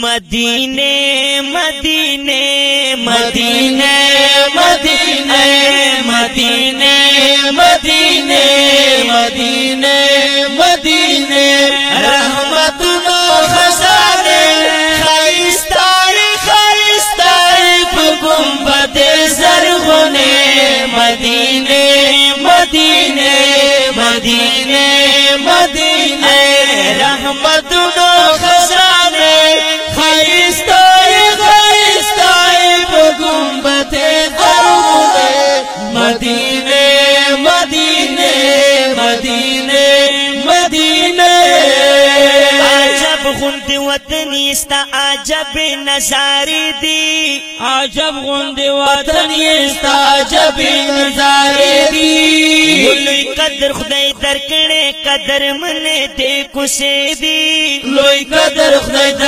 مدینے مدینے مدینے مدینے مدینے مدینے مدینے مدینے رحمت نو خزانے خیستائی خیستائی گنبد زرغنے مدینے مدینے مدینے مدینے رحمت نو خزانے وطنی استا عجب نظاری دی۔ عجب غند وطن یستا عجب نظارے دی۔ لوی قدر خدای درکڑے قدر منے دے کسے دی۔ لوی قدر خدای در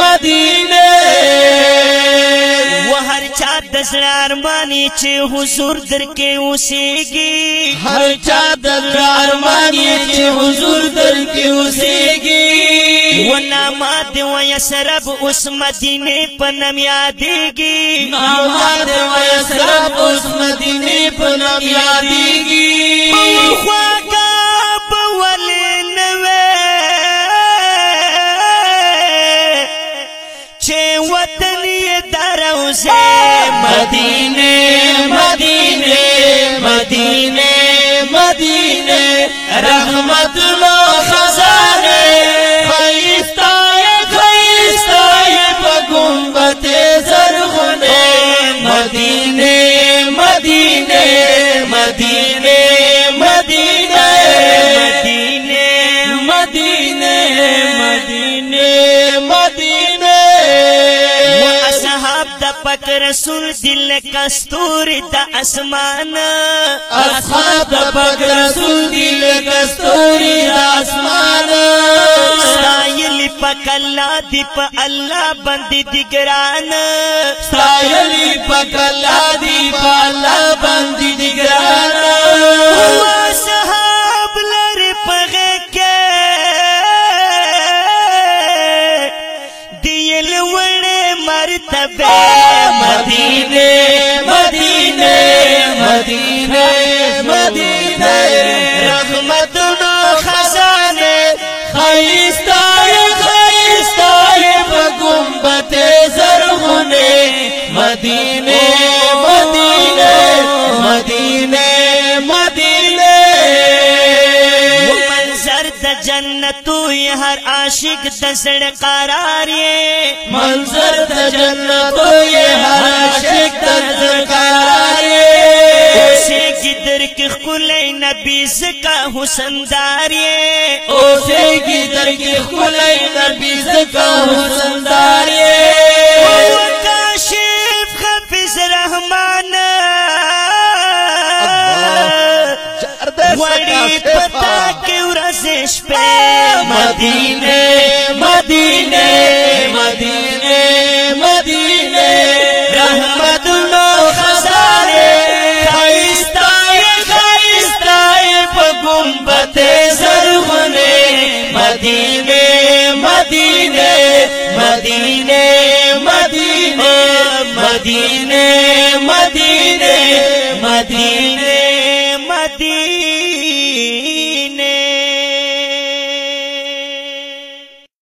مدینه. و هر چا د زړه ارمانی چې حضور درکې اوسېږي هر چا د زړه ارمانی چې حضور درکې اوسېږي و نامات و یسرب اوس مدینه په نام یادېږي نامات و یسرب اوس مدینه په نام یادېږي مدینے محبت رسول دل کا ستور تا اسمان. اصحاب پاک رسول دل کا ستور تا اسمان. سایل پاک اللہ دی پا اللہ بندی دی گران سایل پاک اللہ دی پا اللہ بندی دی گران عاشق دسڑ قرار یہ منظر د جنتو یہ ہر عاشق تذکار اسے گدر کی خلے نبی کا حسن دار یہ اوسے کی در کی خلی نبی زکا حسن داری وہ تا کی پہ مدینے مدینے مدینے مدینے، رحمت نو خزارے خائستہ خائستہ پہ زرغنے، مدینے مدینے مدینے مدینے مدینے مدینے